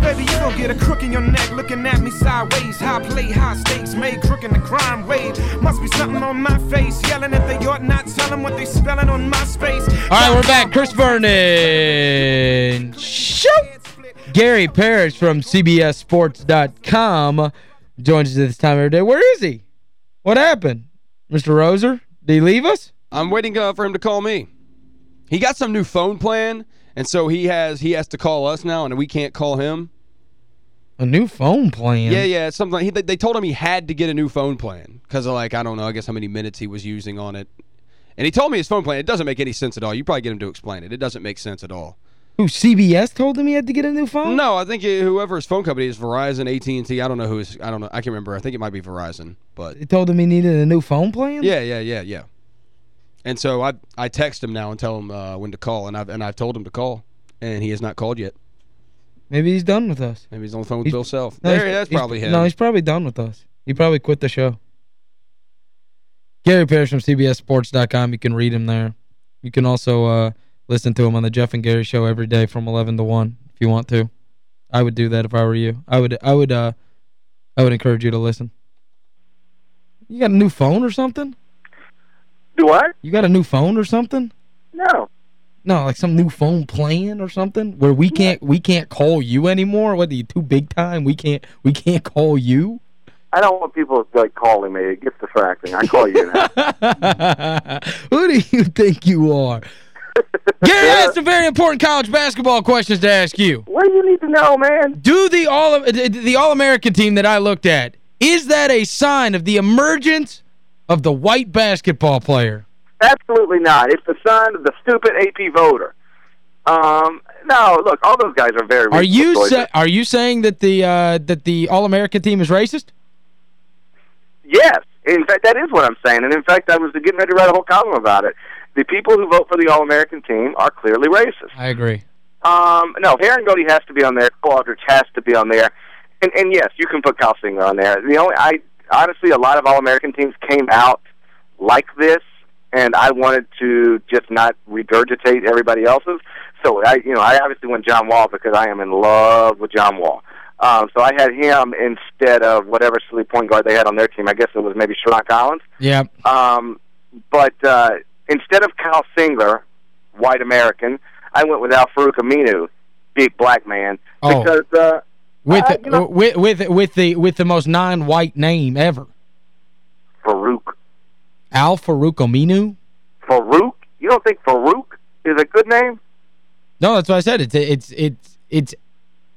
Baby, you gon' get a crook in your neck looking at me sideways. High play, high stakes, made crook in the crime wave. Must be something on my face, yelling if they ought not, tell them what they spelling on my space. All right, we're back. Chris Vernon. Shoot! Gary Parrish from CBSSports.com joins us at this time every day. Where is he? What happened? Mr. Roser, did he leave us? I'm waiting uh, for him to call me. He got some new phone plan, and so he has he has to call us now, and we can't call him. A new phone plan? Yeah, yeah, something like, he, they told him he had to get a new phone plan because of like, I don't know, I guess how many minutes he was using on it. And he told me his phone plan, it doesn't make any sense at all. You probably get him to explain it. It doesn't make sense at all. Who, CBS told him he had to get a new phone? No, I think whoever his phone company is, Verizon, AT&T, I don't know who is, I don't know, I can't remember. I think it might be Verizon, but... They told him he needed a new phone plan? Yeah, yeah, yeah, yeah. And so I I text him now and tell him uh, when to call, and I've, and I've told him to call, and he has not called yet. Maybe he's done with us. Maybe he's on the phone with he's, Bill Self. No, there, that's probably him. No, he's probably done with us. He probably quit the show. Gary Parrish from CBSSports.com. You can read him there. You can also uh, listen to him on the Jeff and Gary show every day from 11 to 1 if you want to. I would do that if I were you. I would I would uh I would encourage you to listen. You got a new phone or something? Do what? You got a new phone or something? No. No, like some new phone plan or something where we can't we can't call you anymore. What are you too big time? We can't we can't call you. I don't want people like calling me. It gets distracting. I call you now. Who do you think you are? Gary has some very important college basketball questions to ask you. What do you need to know, man? Do the all the All-American team that I looked at, is that a sign of the emergence of the white basketball player? Absolutely not. It's the son of the stupid AP voter. Um, no, look, all those guys are very Are you are you saying that the uh, that the All-American team is racist? Yes. In fact, that is what I'm saying. And in fact, I was getting ready to write a whole column about it. The people who vote for the All-American team are clearly racist. I agree. Um, no, Harangody has to be on there. Aldridge has to be on there. And, and yes, you can put Kyle Singler on there. The only, I honestly, a lot of All-American teams came out like this, and I wanted to just not regurgitate everybody else's. So I, you know, I obviously went John Wall because I am in love with John Wall. Um, so I had him instead of whatever silly point guard they had on their team. I guess it was maybe Sherron Collins. Yeah. Um, but uh, instead of Kyle Singler, white American, I went with Al-Farouq Aminu, big black man, oh. because uh, with, uh, you know, with with with the with the most non-white name ever. Farouk. Al-Farouq Aminu? Farouk? You don't think Farouk is a good name? No, that's what I said. It's it's it's it's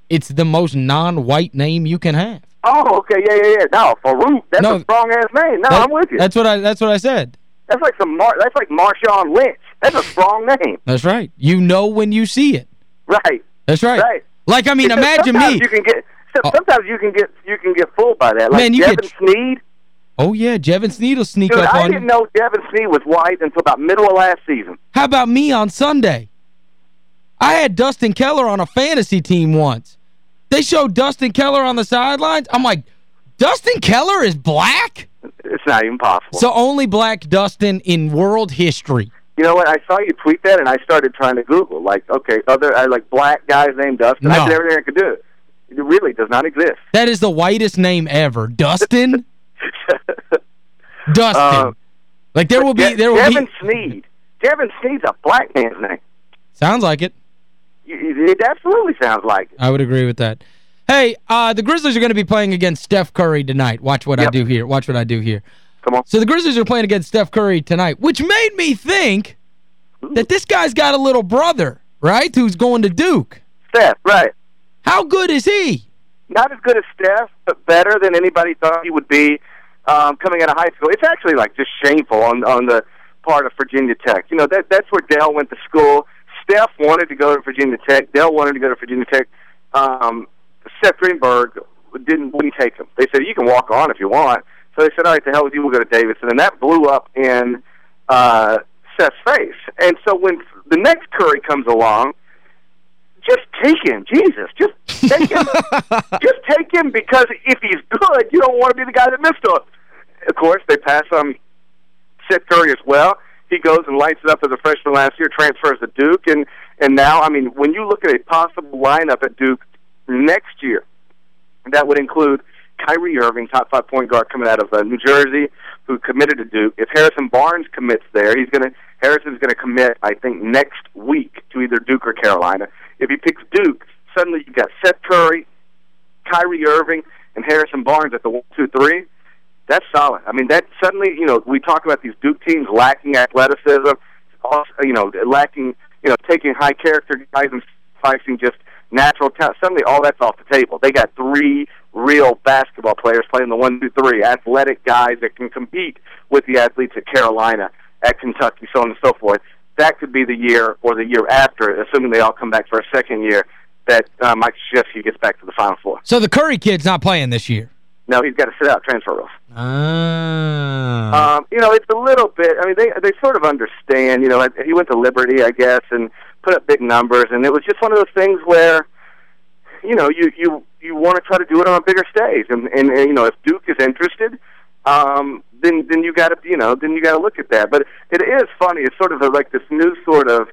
it's the most non-white name you can have. Oh, okay, yeah, yeah, yeah. No, Farouk, that's no, a strong-ass name. No, that, I'm with you. That's what I that's what I said. That's like some Mar that's like Marshawn Lynch. That's a strong name. That's right. You know when you see it. Right. That's right. Right. Like I mean, Because imagine sometimes me. You can get Oh. sometimes you can get you can get fooled by that. Like Man, you Devin get- Sneed. Oh yeah, Devin Sneed will sneak Dude, up I on didn't know Devin Sneed was white until about middle of last season. How about me on Sunday? I had Dustin Keller on a fantasy team once. They showed Dustin Keller on the sidelines. I'm like, Dustin Keller is black? It's not even possible. So only black Dustin in world history. You know what? I saw you tweet that, and I started trying to Google. Like, okay, other I like black guys named Dustin. I did everything I could do. It really does not exist. That is the whitest name ever. Dustin? Dustin. Uh, like there will be there will Devin be Sneed. Devin Sneed's a black man's name. Sounds like it. It absolutely sounds like it. I would agree with that. Hey, uh, the Grizzlies are going to be playing against Steph Curry tonight. Watch what I do here. Watch what I do here. Come on. So the Grizzlies are playing against Steph Curry tonight, which made me think that this guy's got a little brother, right, who's going to Duke. Steph, right. How good is he? Not as good as Steph, but better than anybody thought he would be um, coming out of high school. It's actually like just shameful on on the part of Virginia Tech. You know, that that's where Dell went to school. Steph wanted to go to Virginia Tech. Dell wanted to go to Virginia Tech. Um, Seth Greenberg didn't wouldn't take him. They said you can walk on if you want. So they said, all right, the hell with you, we'll go to Davidson, and that blew up in uh, Seth's face. And so when the next Curry comes along, just take him, Jesus, just take him, just take him because if he's good, you don't want to be the guy that missed him. Of course, they pass on Seth Curry as well. He goes and lights it up as a freshman last year, transfers to Duke, and and now, I mean, when you look at a possible lineup at Duke next year. That would include Kyrie Irving, top five point guard coming out of uh, New Jersey, who committed to Duke. If Harrison Barnes commits there, he's going to Harrison's going to commit, I think, next week to either Duke or Carolina. If he picks Duke, suddenly you've got Seth Curry, Kyrie Irving, and Harrison Barnes at the one, two, three. That's solid. I mean, that suddenly, you know, we talk about these Duke teams lacking athleticism, also, you know, lacking, you know, taking high character guys and sacrificing just natural talent. Suddenly, all that's off the table. They got three real basketball players playing the one, two, three, athletic guys that can compete with the athletes at Carolina, at Kentucky, so on and so forth. That could be the year or the year after, assuming they all come back for a second year, that uh, Mike Krzyzewski gets back to the Final Four. So the Curry kid's not playing this year? No, he's got to sit out transfer rules. Ah. Um, you know, it's a little bit. I mean, they they sort of understand. You know, he went to Liberty, I guess, and put up big numbers, and it was just one of those things where, you know, you you you want to try to do it on a bigger stage, and and, and you know, if Duke is interested, um, then then you got to you know then you got to look at that. But it is funny. It's sort of a, like this new sort of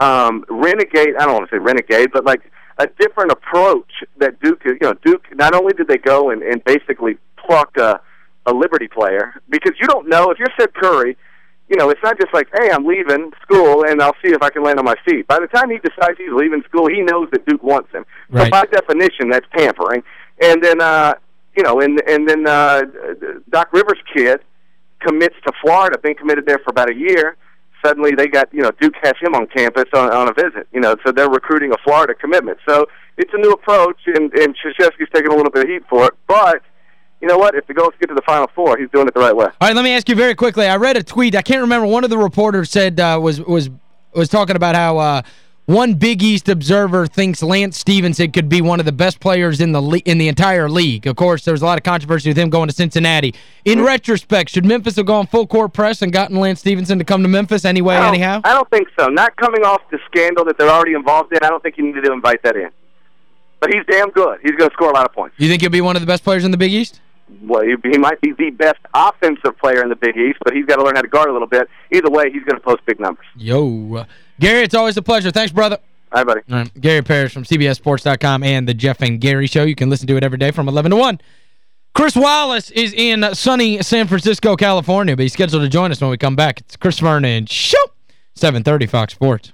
um, renegade. I don't want to say renegade, but like a different approach that Duke. You know, Duke. Not only did they go and, and basically pluck a, a Liberty player because you don't know if you're Seth Curry. You know, it's not just like, hey, I'm leaving school and I'll see if I can land on my feet. By the time he decides he's leaving school, he knows that Duke wants him. Right. So by definition, that's tampering. And then, uh, you know, and and then uh, Doc Rivers' kid commits to Florida, been committed there for about a year suddenly they got you know Duke has him on campus on, on a visit. You know, so they're recruiting a Florida commitment. So it's a new approach, and and Krzyzewski's taking a little bit of heat for it. But you know what? If the Ghosts get to the Final Four, he's doing it the right way. All right, let me ask you very quickly. I read a tweet. I can't remember. One of the reporters said uh, was was was talking about how uh, one Big East observer thinks Lance Stephenson could be one of the best players in the in the entire league. Of course, there was a lot of controversy with him going to Cincinnati. In retrospect, should Memphis have gone full court press and gotten Lance Stephenson to come to Memphis anyway, I anyhow? I don't think so. Not coming off the scandal that they're already involved in, I don't think you need to invite that in. But he's damn good. He's going to score a lot of points. You think he'll be one of the best players in the Big East? Well, he, might be the best offensive player in the Big East, but he's got to learn how to guard a little bit. Either way, he's going to post big numbers. Yo. Gary, it's always a pleasure. Thanks, brother. All right, buddy. All right. Gary Parrish from CBSSports.com and the Jeff and Gary Show. You can listen to it every day from 11 to 1. Chris Wallace is in sunny San Francisco, California, but he's scheduled to join us when we come back. It's Chris Vernon Show, 730 Fox Sports.